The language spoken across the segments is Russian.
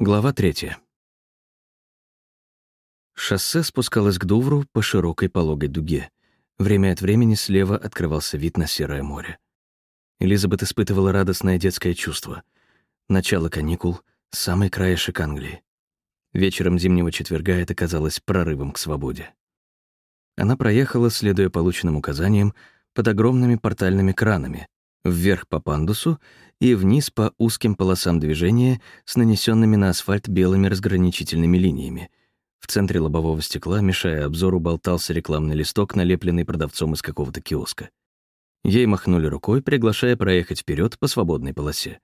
Глава третья. Шоссе спускалось к Дувру по широкой пологой дуге. Время от времени слева открывался вид на Серое море. Элизабет испытывала радостное детское чувство. Начало каникул — самый краешек Англии. Вечером зимнего четверга это казалось прорывом к свободе. Она проехала, следуя полученным указаниям, под огромными портальными кранами, вверх по пандусу и вниз по узким полосам движения с нанесенными на асфальт белыми разграничительными линиями. В центре лобового стекла, мешая обзору, болтался рекламный листок, налепленный продавцом из какого-то киоска. Ей махнули рукой, приглашая проехать вперед по свободной полосе.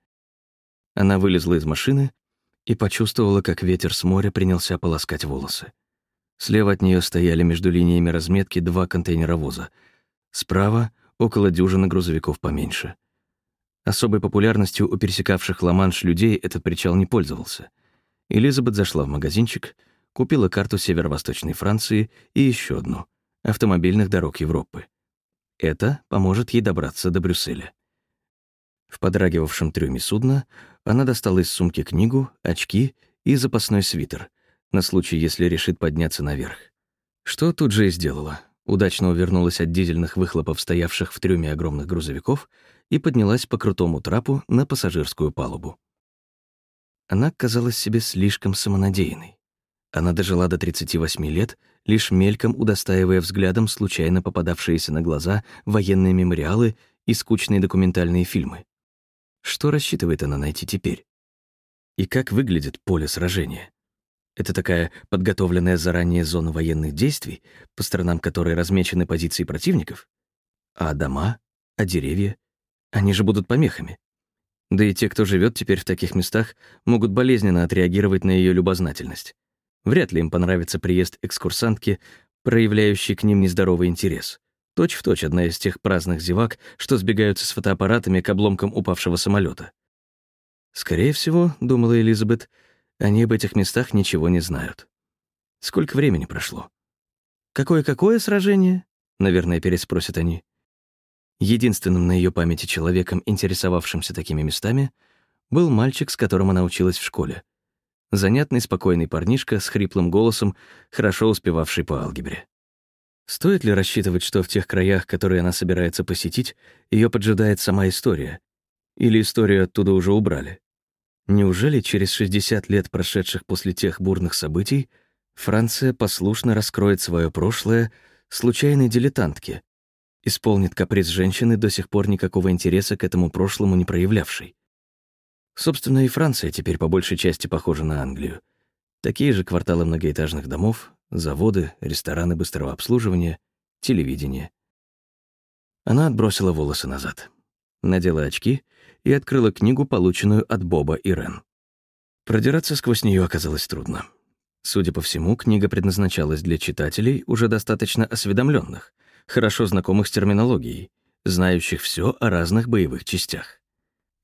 Она вылезла из машины и почувствовала, как ветер с моря принялся полоскать волосы. Слева от нее стояли между линиями разметки два контейнеровоза. Справа — около дюжины грузовиков поменьше — Особой популярностью у пересекавших Ла-Манш людей этот причал не пользовался. Элизабет зашла в магазинчик, купила карту северо-восточной Франции и еще одну — автомобильных дорог Европы. Это поможет ей добраться до Брюсселя. В подрагивавшем трюме судна она достала из сумки книгу, очки и запасной свитер на случай, если решит подняться наверх. Что тут же и сделала. Удачно увернулась от дизельных выхлопов, стоявших в трюме огромных грузовиков — и поднялась по крутому трапу на пассажирскую палубу. Она казалась себе слишком самонадеянной. Она дожила до 38 лет, лишь мельком удостаивая взглядом случайно попадавшиеся на глаза военные мемориалы и скучные документальные фильмы. Что рассчитывает она найти теперь? И как выглядит поле сражения? Это такая подготовленная заранее зона военных действий, по сторонам которой размечены позиции противников? А дома? А деревья? Они же будут помехами. Да и те, кто живет теперь в таких местах, могут болезненно отреагировать на ее любознательность. Вряд ли им понравится приезд экскурсантки, проявляющей к ним нездоровый интерес. Точь в точь одна из тех праздных зевак, что сбегаются с фотоаппаратами к обломкам упавшего самолета. Скорее всего, думала Элизабет, они об этих местах ничего не знают. Сколько времени прошло? Какое-какое сражение? Наверное, переспросят они. Единственным на ее памяти человеком, интересовавшимся такими местами, был мальчик, с которым она училась в школе. Занятный, спокойный парнишка с хриплым голосом, хорошо успевавший по алгебре. Стоит ли рассчитывать, что в тех краях, которые она собирается посетить, ее поджидает сама история? Или историю оттуда уже убрали? Неужели через 60 лет, прошедших после тех бурных событий, Франция послушно раскроет свое прошлое случайной дилетантке, исполнит каприз женщины, до сих пор никакого интереса к этому прошлому не проявлявшей. Собственно, и Франция теперь по большей части похожа на Англию. Такие же кварталы многоэтажных домов, заводы, рестораны быстрого обслуживания, телевидение. Она отбросила волосы назад, надела очки и открыла книгу, полученную от Боба и Рен. Продираться сквозь нее оказалось трудно. Судя по всему, книга предназначалась для читателей, уже достаточно осведомленных, хорошо знакомых с терминологией, знающих все о разных боевых частях.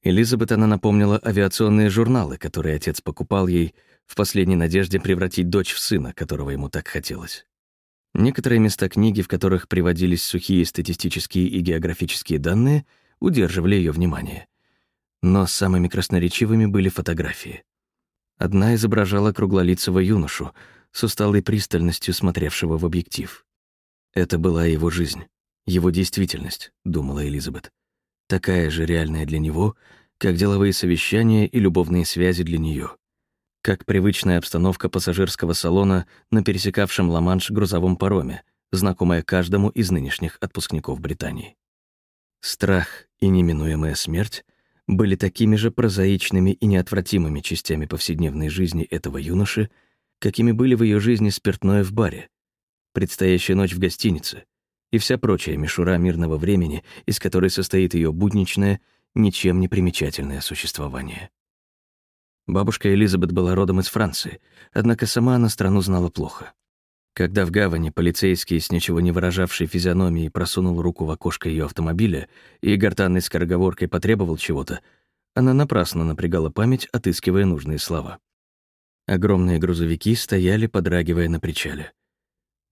Элизабет она напомнила авиационные журналы, которые отец покупал ей в последней надежде превратить дочь в сына, которого ему так хотелось. Некоторые места книги, в которых приводились сухие статистические и географические данные, удерживали ее внимание. Но самыми красноречивыми были фотографии. Одна изображала круглолицего юношу с усталой пристальностью смотревшего в объектив. Это была его жизнь, его действительность, думала Элизабет. Такая же реальная для него, как деловые совещания и любовные связи для нее, как привычная обстановка пассажирского салона на пересекавшем Ла-Манш грузовом пароме, знакомая каждому из нынешних отпускников Британии. Страх и неминуемая смерть были такими же прозаичными и неотвратимыми частями повседневной жизни этого юноши, какими были в ее жизни спиртное в баре, предстоящая ночь в гостинице и вся прочая мишура мирного времени, из которой состоит ее будничное, ничем не примечательное существование. Бабушка Элизабет была родом из Франции, однако сама она страну знала плохо. Когда в гавани полицейский с ничего не выражавшей физиономией просунул руку в окошко ее автомобиля и гортанной скороговоркой потребовал чего-то, она напрасно напрягала память, отыскивая нужные слова. Огромные грузовики стояли, подрагивая на причале.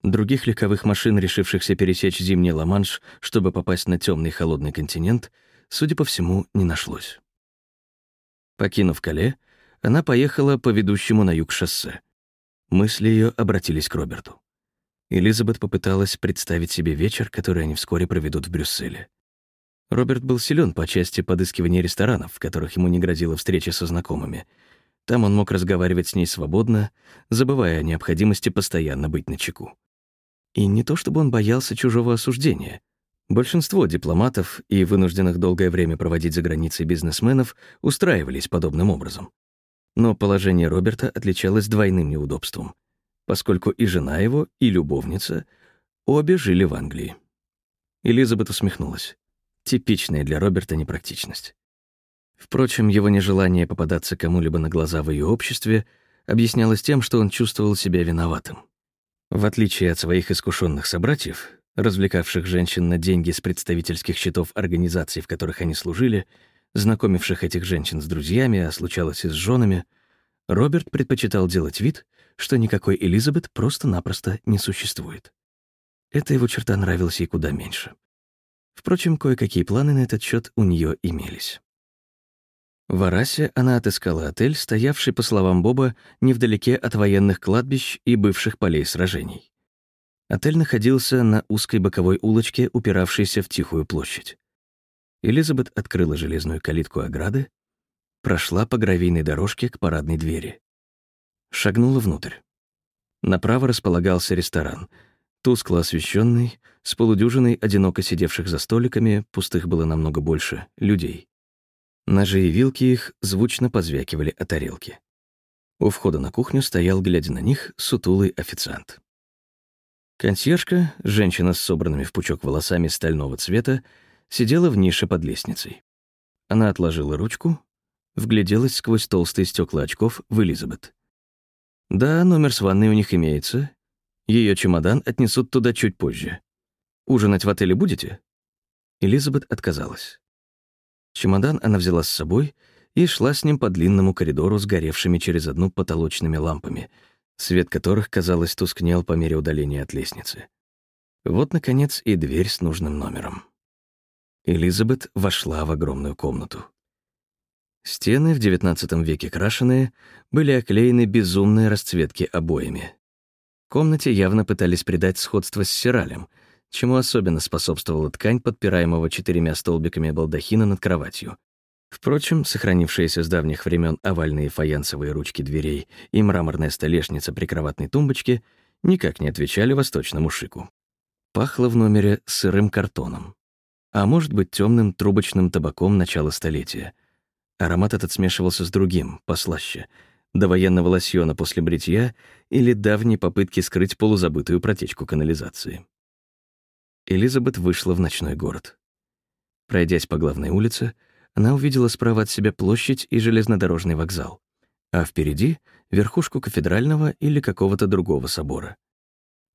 Других легковых машин, решившихся пересечь зимний Ла-Манш, чтобы попасть на темный холодный континент, судя по всему, не нашлось. Покинув Кале, она поехала по ведущему на юг шоссе. Мысли ее обратились к Роберту. Элизабет попыталась представить себе вечер, который они вскоре проведут в Брюсселе. Роберт был силен по части подыскивания ресторанов, в которых ему не грозила встреча со знакомыми. Там он мог разговаривать с ней свободно, забывая о необходимости постоянно быть начеку. И не то чтобы он боялся чужого осуждения. Большинство дипломатов и вынужденных долгое время проводить за границей бизнесменов устраивались подобным образом. Но положение Роберта отличалось двойным неудобством, поскольку и жена его, и любовница обе жили в Англии. Элизабет усмехнулась. Типичная для Роберта непрактичность. Впрочем, его нежелание попадаться кому-либо на глаза в ее обществе объяснялось тем, что он чувствовал себя виноватым. В отличие от своих искушенных собратьев, развлекавших женщин на деньги с представительских счетов организаций, в которых они служили, знакомивших этих женщин с друзьями, а случалось и с женами, Роберт предпочитал делать вид, что никакой Элизабет просто-напросто не существует. Эта его черта нравилась ей куда меньше. Впрочем, кое-какие планы на этот счет у нее имелись. В Арасе она отыскала отель, стоявший, по словам Боба, невдалеке от военных кладбищ и бывших полей сражений. Отель находился на узкой боковой улочке, упиравшейся в тихую площадь. Элизабет открыла железную калитку ограды, прошла по гравийной дорожке к парадной двери. Шагнула внутрь. Направо располагался ресторан, тускло освещенный, с полудюжиной одиноко сидевших за столиками, пустых было намного больше, людей. Ножи и вилки их звучно позвякивали о тарелки. У входа на кухню стоял, глядя на них, сутулый официант. Консьержка, женщина с собранными в пучок волосами стального цвета, сидела в нише под лестницей. Она отложила ручку, вгляделась сквозь толстые стекла очков в Элизабет. Да, номер с ванной у них имеется. Ее чемодан отнесут туда чуть позже. Ужинать в отеле будете? Элизабет отказалась. Чемодан она взяла с собой и шла с ним по длинному коридору с горевшими через одну потолочными лампами, свет которых, казалось, тускнел по мере удаления от лестницы. Вот, наконец, и дверь с нужным номером. Элизабет вошла в огромную комнату. Стены, в XIX веке крашеные, были оклеены безумной расцветки обоями. Комнате явно пытались придать сходство с сиралем — чему особенно способствовала ткань, подпираемого четырьмя столбиками балдахина над кроватью. Впрочем, сохранившиеся с давних времен овальные фаянсовые ручки дверей и мраморная столешница при кроватной тумбочке никак не отвечали восточному шику. Пахло в номере сырым картоном, а может быть темным трубочным табаком начала столетия. Аромат этот смешивался с другим, послаще, до военного лосьона после бритья или давней попытки скрыть полузабытую протечку канализации. Элизабет вышла в ночной город. Пройдясь по главной улице, она увидела справа от себя площадь и железнодорожный вокзал, а впереди — верхушку кафедрального или какого-то другого собора.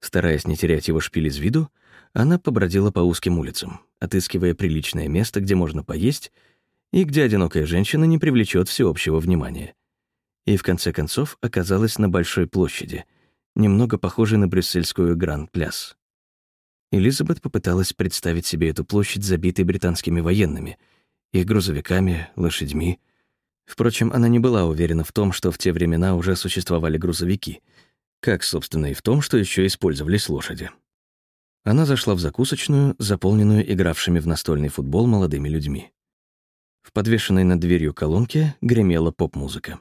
Стараясь не терять его шпиль из виду, она побродила по узким улицам, отыскивая приличное место, где можно поесть и где одинокая женщина не привлечет всеобщего внимания. И в конце концов оказалась на большой площади, немного похожей на брюссельскую Гранд-Пляс. Элизабет попыталась представить себе эту площадь, забитой британскими военными, их грузовиками, лошадьми. Впрочем, она не была уверена в том, что в те времена уже существовали грузовики, как, собственно, и в том, что еще использовались лошади. Она зашла в закусочную, заполненную игравшими в настольный футбол молодыми людьми. В подвешенной над дверью колонке гремела поп-музыка.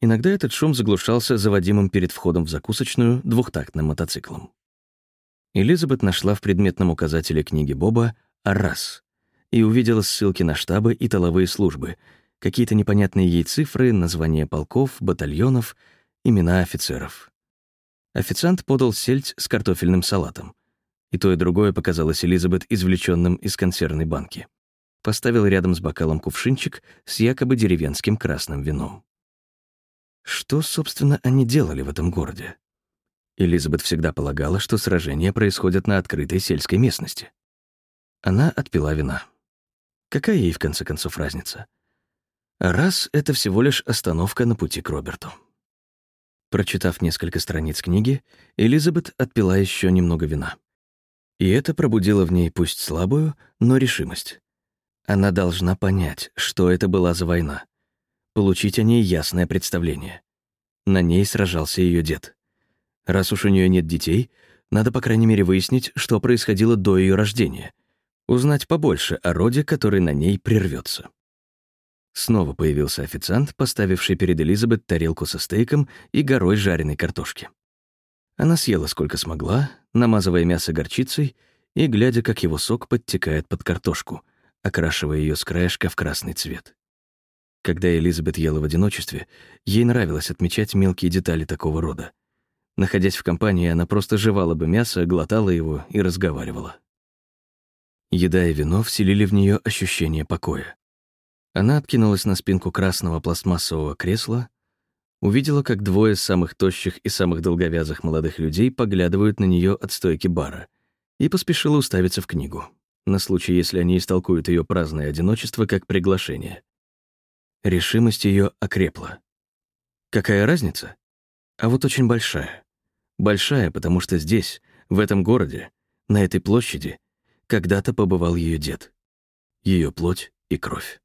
Иногда этот шум заглушался заводимым перед входом в закусочную двухтактным мотоциклом. Элизабет нашла в предметном указателе книги Боба «Аррас» и увидела ссылки на штабы и тыловые службы, какие-то непонятные ей цифры, названия полков, батальонов, имена офицеров. Официант подал сельдь с картофельным салатом. И то, и другое показалось Элизабет извлеченным из консервной банки. Поставил рядом с бокалом кувшинчик с якобы деревенским красным вином. Что, собственно, они делали в этом городе? Элизабет всегда полагала, что сражения происходят на открытой сельской местности. Она отпила вина. Какая ей, в конце концов, разница? Раз — это всего лишь остановка на пути к Роберту. Прочитав несколько страниц книги, Элизабет отпила еще немного вина. И это пробудило в ней пусть слабую, но решимость. Она должна понять, что это была за война. получить о ней ясное представление. На ней сражался ее дед. Раз уж у нее нет детей, надо, по крайней мере, выяснить, что происходило до ее рождения, узнать побольше о роде, который на ней прервется. Снова появился официант, поставивший перед Элизабет тарелку со стейком и горой жареной картошки. Она съела сколько смогла, намазывая мясо горчицей и глядя, как его сок подтекает под картошку, окрашивая ее с краешка в красный цвет. Когда Элизабет ела в одиночестве, ей нравилось отмечать мелкие детали такого рода. Находясь в компании, она просто жевала бы мясо, глотала его и разговаривала. Еда и вино вселили в нее ощущение покоя. Она откинулась на спинку красного пластмассового кресла, увидела, как двое самых тощих и самых долговязых молодых людей поглядывают на нее от стойки бара, и поспешила уставиться в книгу, на случай, если они истолкуют ее праздное одиночество как приглашение. Решимость ее окрепла. Какая разница? А вот очень большая. Большая, потому что здесь, в этом городе, на этой площади, когда-то побывал ее дед. Ее плоть и кровь.